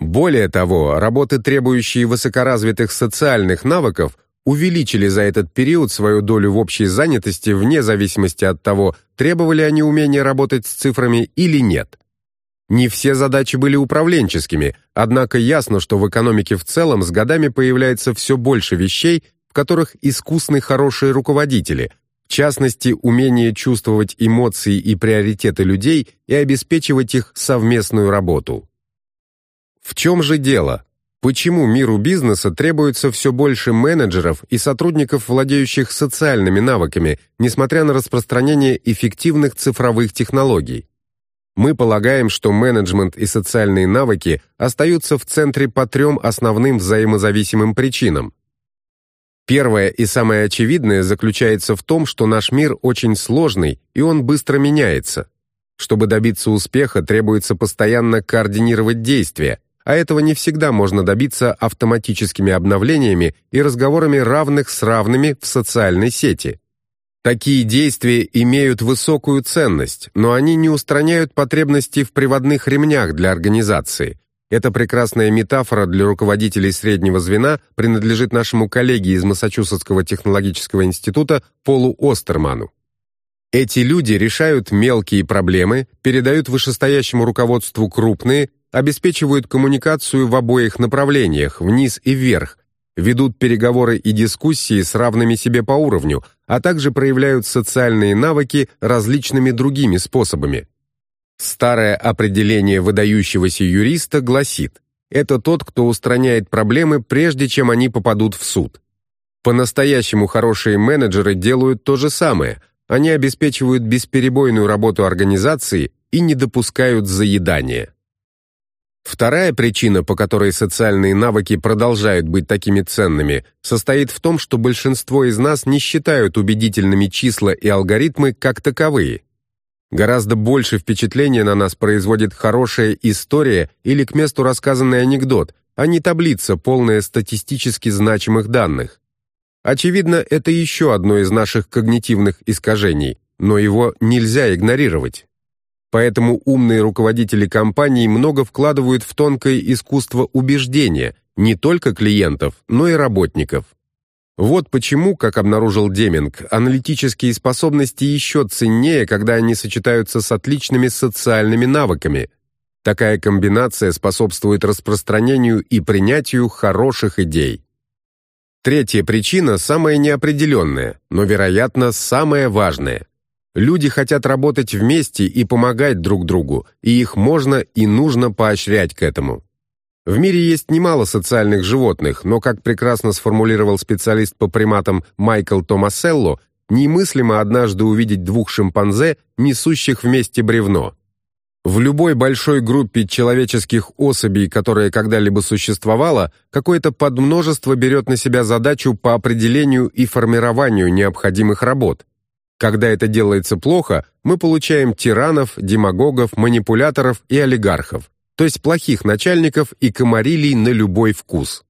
Более того, работы, требующие высокоразвитых социальных навыков, увеличили за этот период свою долю в общей занятости вне зависимости от того, требовали они умения работать с цифрами или нет. Не все задачи были управленческими, однако ясно, что в экономике в целом с годами появляется все больше вещей, в которых искусны хорошие руководители, в частности, умение чувствовать эмоции и приоритеты людей и обеспечивать их совместную работу. В чем же дело? Почему миру бизнеса требуется все больше менеджеров и сотрудников, владеющих социальными навыками, несмотря на распространение эффективных цифровых технологий? Мы полагаем, что менеджмент и социальные навыки остаются в центре по трем основным взаимозависимым причинам. Первое и самое очевидное заключается в том, что наш мир очень сложный, и он быстро меняется. Чтобы добиться успеха, требуется постоянно координировать действия, а этого не всегда можно добиться автоматическими обновлениями и разговорами равных с равными в социальной сети. Такие действия имеют высокую ценность, но они не устраняют потребности в приводных ремнях для организации. Эта прекрасная метафора для руководителей среднего звена принадлежит нашему коллеге из Массачусетского технологического института Полу Остерману. Эти люди решают мелкие проблемы, передают вышестоящему руководству крупные, обеспечивают коммуникацию в обоих направлениях, вниз и вверх, ведут переговоры и дискуссии с равными себе по уровню, а также проявляют социальные навыки различными другими способами. Старое определение выдающегося юриста гласит, это тот, кто устраняет проблемы, прежде чем они попадут в суд. По-настоящему хорошие менеджеры делают то же самое, они обеспечивают бесперебойную работу организации и не допускают заедания. Вторая причина, по которой социальные навыки продолжают быть такими ценными, состоит в том, что большинство из нас не считают убедительными числа и алгоритмы как таковые. Гораздо больше впечатления на нас производит хорошая история или к месту рассказанный анекдот, а не таблица, полная статистически значимых данных. Очевидно, это еще одно из наших когнитивных искажений, но его нельзя игнорировать. Поэтому умные руководители компаний много вкладывают в тонкое искусство убеждения не только клиентов, но и работников. Вот почему, как обнаружил Деминг, аналитические способности еще ценнее, когда они сочетаются с отличными социальными навыками. Такая комбинация способствует распространению и принятию хороших идей. Третья причина самая неопределенная, но, вероятно, самая важная. Люди хотят работать вместе и помогать друг другу, и их можно и нужно поощрять к этому. В мире есть немало социальных животных, но, как прекрасно сформулировал специалист по приматам Майкл Томаселло, немыслимо однажды увидеть двух шимпанзе, несущих вместе бревно. В любой большой группе человеческих особей, которая когда-либо существовала, какое-то подмножество берет на себя задачу по определению и формированию необходимых работ. Когда это делается плохо, мы получаем тиранов, демагогов, манипуляторов и олигархов, то есть плохих начальников и комарилий на любой вкус.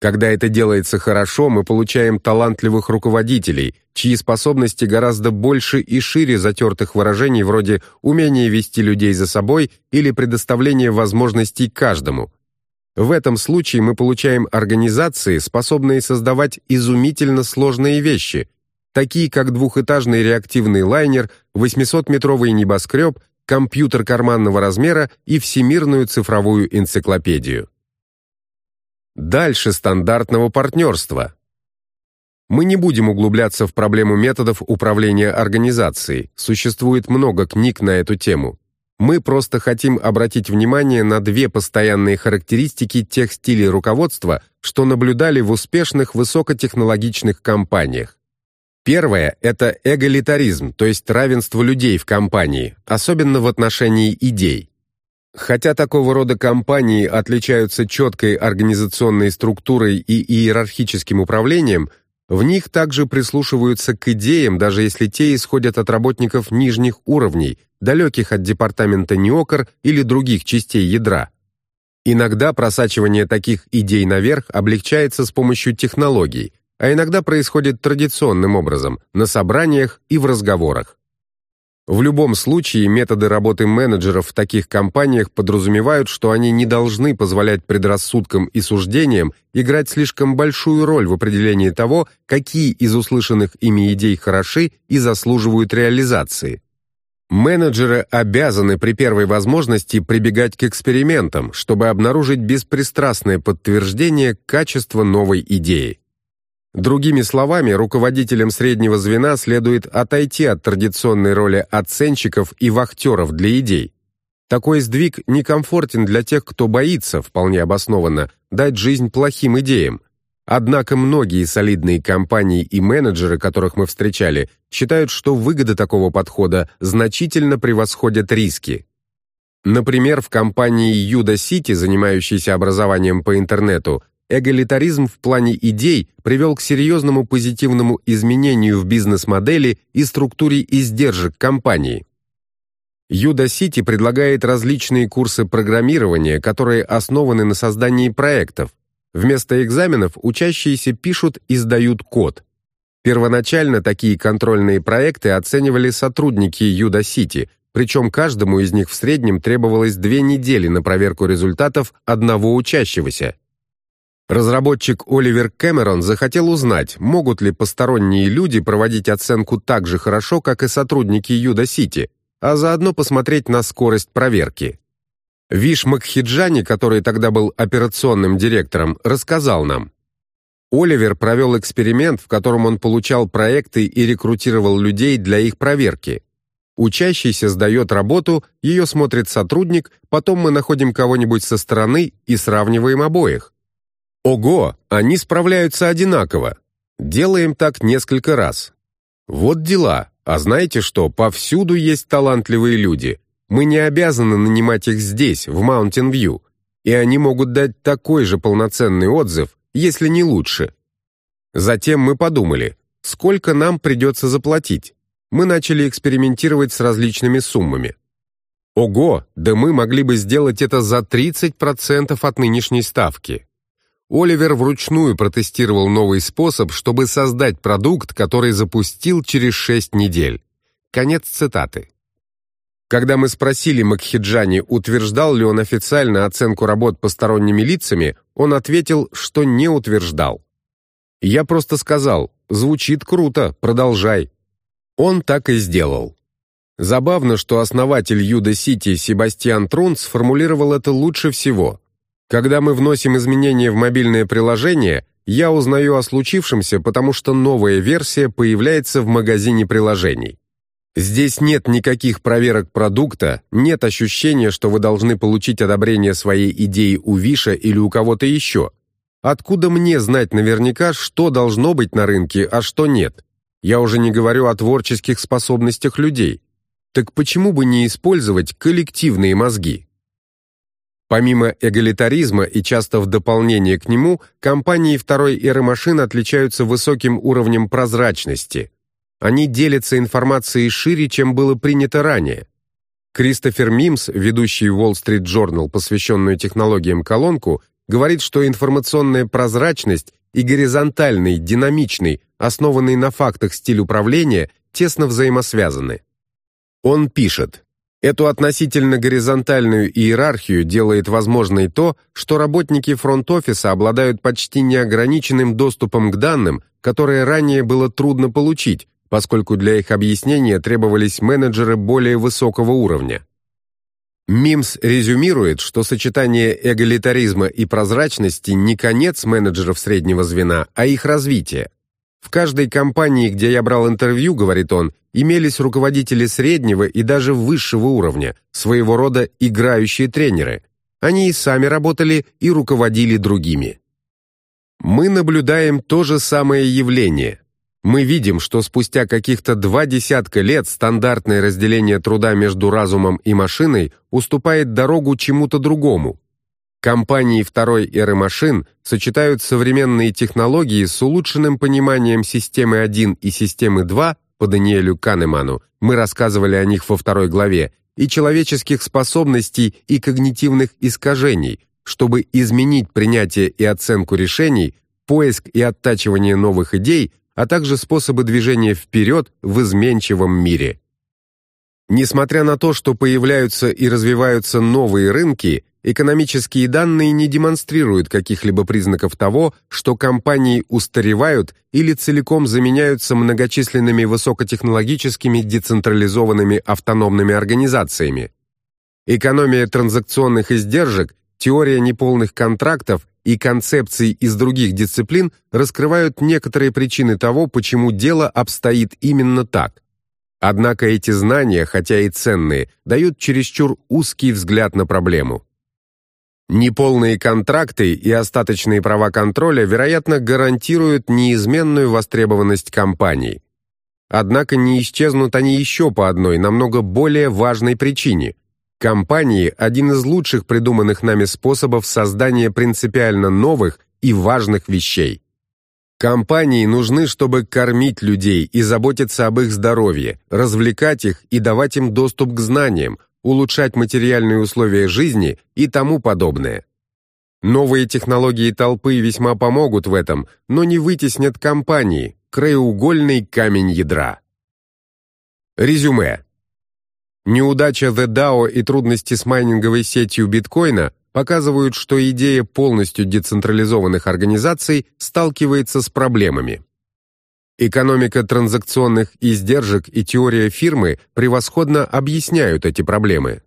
Когда это делается хорошо, мы получаем талантливых руководителей, чьи способности гораздо больше и шире затертых выражений вроде умения вести людей за собой или предоставления возможностей каждому. В этом случае мы получаем организации, способные создавать изумительно сложные вещи – такие как двухэтажный реактивный лайнер, 800-метровый небоскреб, компьютер карманного размера и всемирную цифровую энциклопедию. Дальше стандартного партнерства. Мы не будем углубляться в проблему методов управления организацией, существует много книг на эту тему. Мы просто хотим обратить внимание на две постоянные характеристики тех стилей руководства, что наблюдали в успешных высокотехнологичных компаниях. Первое – это эгалитаризм, то есть равенство людей в компании, особенно в отношении идей. Хотя такого рода компании отличаются четкой организационной структурой и иерархическим управлением, в них также прислушиваются к идеям, даже если те исходят от работников нижних уровней, далеких от департамента НИОКР или других частей ядра. Иногда просачивание таких идей наверх облегчается с помощью технологий – а иногда происходит традиционным образом, на собраниях и в разговорах. В любом случае, методы работы менеджеров в таких компаниях подразумевают, что они не должны позволять предрассудкам и суждениям играть слишком большую роль в определении того, какие из услышанных ими идей хороши и заслуживают реализации. Менеджеры обязаны при первой возможности прибегать к экспериментам, чтобы обнаружить беспристрастное подтверждение качества новой идеи. Другими словами, руководителям среднего звена следует отойти от традиционной роли оценщиков и вахтеров для идей. Такой сдвиг некомфортен для тех, кто боится, вполне обоснованно, дать жизнь плохим идеям. Однако многие солидные компании и менеджеры, которых мы встречали, считают, что выгоды такого подхода значительно превосходят риски. Например, в компании Юда Сити, занимающейся образованием по интернету, эгалитаризм в плане идей привел к серьезному позитивному изменению в бизнес-модели и структуре издержек компании. Юда-Сити предлагает различные курсы программирования, которые основаны на создании проектов. Вместо экзаменов учащиеся пишут и сдают код. Первоначально такие контрольные проекты оценивали сотрудники Юда-Сити, причем каждому из них в среднем требовалось две недели на проверку результатов одного учащегося. Разработчик Оливер Кэмерон захотел узнать, могут ли посторонние люди проводить оценку так же хорошо, как и сотрудники Юда-Сити, а заодно посмотреть на скорость проверки. Виш Макхиджани, который тогда был операционным директором, рассказал нам. Оливер провел эксперимент, в котором он получал проекты и рекрутировал людей для их проверки. Учащийся сдает работу, ее смотрит сотрудник, потом мы находим кого-нибудь со стороны и сравниваем обоих. Ого, они справляются одинаково. Делаем так несколько раз. Вот дела. а знаете что, повсюду есть талантливые люди. Мы не обязаны нанимать их здесь, в View, и они могут дать такой же полноценный отзыв, если не лучше. Затем мы подумали, сколько нам придется заплатить. Мы начали экспериментировать с различными суммами. Ого, да мы могли бы сделать это за 30% от нынешней ставки. Оливер вручную протестировал новый способ, чтобы создать продукт, который запустил через 6 недель. Конец цитаты. Когда мы спросили Макхиджани, утверждал ли он официально оценку работ посторонними лицами, он ответил, что не утверждал. Я просто сказал, звучит круто, продолжай. Он так и сделал. Забавно, что основатель Юда-Сити Себастьян Трун сформулировал это лучше всего. Когда мы вносим изменения в мобильное приложение, я узнаю о случившемся, потому что новая версия появляется в магазине приложений. Здесь нет никаких проверок продукта, нет ощущения, что вы должны получить одобрение своей идеи у Виша или у кого-то еще. Откуда мне знать наверняка, что должно быть на рынке, а что нет? Я уже не говорю о творческих способностях людей. Так почему бы не использовать коллективные мозги? Помимо эгалитаризма и часто в дополнение к нему, компании второй эры машин отличаются высоким уровнем прозрачности. Они делятся информацией шире, чем было принято ранее. Кристофер Мимс, ведущий Wall Street Journal, посвященную технологиям колонку, говорит, что информационная прозрачность и горизонтальный, динамичный, основанный на фактах стиль управления тесно взаимосвязаны. Он пишет, Эту относительно горизонтальную иерархию делает возможной то, что работники фронт-офиса обладают почти неограниченным доступом к данным, которые ранее было трудно получить, поскольку для их объяснения требовались менеджеры более высокого уровня. Мимс резюмирует, что сочетание эгалитаризма и прозрачности не конец менеджеров среднего звена, а их развитие. В каждой компании, где я брал интервью, говорит он, имелись руководители среднего и даже высшего уровня, своего рода играющие тренеры. Они и сами работали, и руководили другими. Мы наблюдаем то же самое явление. Мы видим, что спустя каких-то два десятка лет стандартное разделение труда между разумом и машиной уступает дорогу чему-то другому, Компании второй эры машин сочетают современные технологии с улучшенным пониманием системы 1 и системы 2 по Даниэлю Канеману, мы рассказывали о них во второй главе, и человеческих способностей и когнитивных искажений, чтобы изменить принятие и оценку решений, поиск и оттачивание новых идей, а также способы движения вперед в изменчивом мире. Несмотря на то, что появляются и развиваются новые рынки, Экономические данные не демонстрируют каких-либо признаков того, что компании устаревают или целиком заменяются многочисленными высокотехнологическими децентрализованными автономными организациями. Экономия транзакционных издержек, теория неполных контрактов и концепции из других дисциплин раскрывают некоторые причины того, почему дело обстоит именно так. Однако эти знания, хотя и ценные, дают чересчур узкий взгляд на проблему. Неполные контракты и остаточные права контроля, вероятно, гарантируют неизменную востребованность компаний. Однако не исчезнут они еще по одной, намного более важной причине. Компании – один из лучших придуманных нами способов создания принципиально новых и важных вещей. Компании нужны, чтобы кормить людей и заботиться об их здоровье, развлекать их и давать им доступ к знаниям, улучшать материальные условия жизни и тому подобное. Новые технологии толпы весьма помогут в этом, но не вытеснят компании, краеугольный камень ядра. Резюме. Неудача The DAO и трудности с майнинговой сетью биткоина показывают, что идея полностью децентрализованных организаций сталкивается с проблемами. Экономика транзакционных издержек и теория фирмы превосходно объясняют эти проблемы.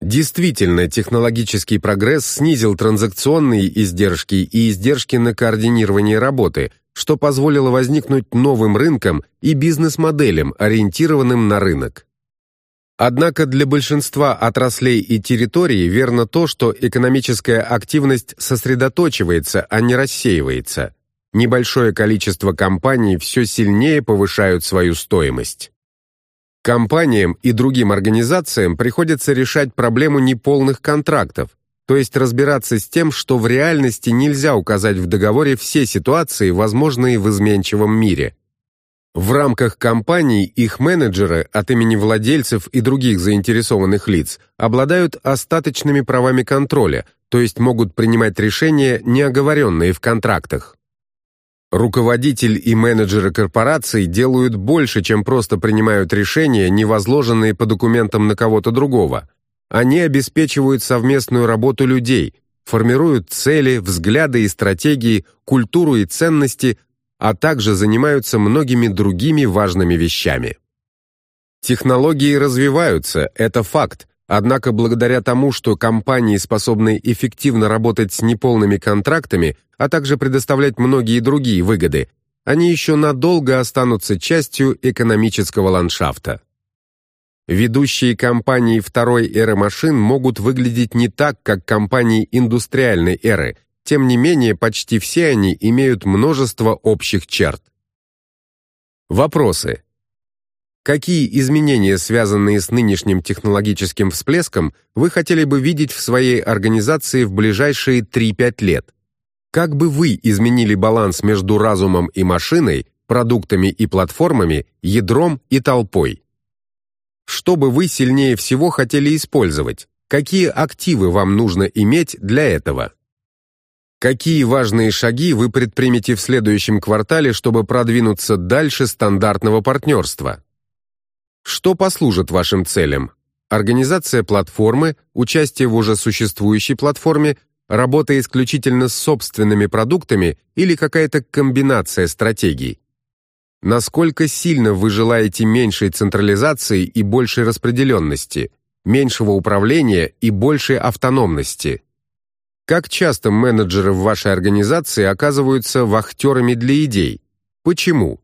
Действительно, технологический прогресс снизил транзакционные издержки и издержки на координирование работы, что позволило возникнуть новым рынкам и бизнес-моделям, ориентированным на рынок. Однако для большинства отраслей и территорий верно то, что экономическая активность сосредоточивается, а не рассеивается небольшое количество компаний все сильнее повышают свою стоимость. Компаниям и другим организациям приходится решать проблему неполных контрактов, то есть разбираться с тем, что в реальности нельзя указать в договоре все ситуации, возможные в изменчивом мире. В рамках компаний их менеджеры от имени владельцев и других заинтересованных лиц обладают остаточными правами контроля, то есть могут принимать решения, не оговоренные в контрактах. Руководитель и менеджеры корпораций делают больше, чем просто принимают решения, не возложенные по документам на кого-то другого. Они обеспечивают совместную работу людей, формируют цели, взгляды и стратегии, культуру и ценности, а также занимаются многими другими важными вещами. Технологии развиваются, это факт, однако благодаря тому, что компании способны эффективно работать с неполными контрактами, а также предоставлять многие другие выгоды, они еще надолго останутся частью экономического ландшафта. Ведущие компании второй эры машин могут выглядеть не так, как компании индустриальной эры, тем не менее, почти все они имеют множество общих черт. Вопросы. Какие изменения, связанные с нынешним технологическим всплеском, вы хотели бы видеть в своей организации в ближайшие 3-5 лет? Как бы вы изменили баланс между разумом и машиной, продуктами и платформами, ядром и толпой? Что бы вы сильнее всего хотели использовать? Какие активы вам нужно иметь для этого? Какие важные шаги вы предпримете в следующем квартале, чтобы продвинуться дальше стандартного партнерства? Что послужит вашим целям? Организация платформы, участие в уже существующей платформе, работа исключительно с собственными продуктами или какая-то комбинация стратегий? Насколько сильно вы желаете меньшей централизации и большей распределенности, меньшего управления и большей автономности? Как часто менеджеры в вашей организации оказываются вахтерами для идей? Почему?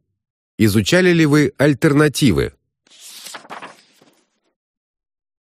Изучали ли вы альтернативы?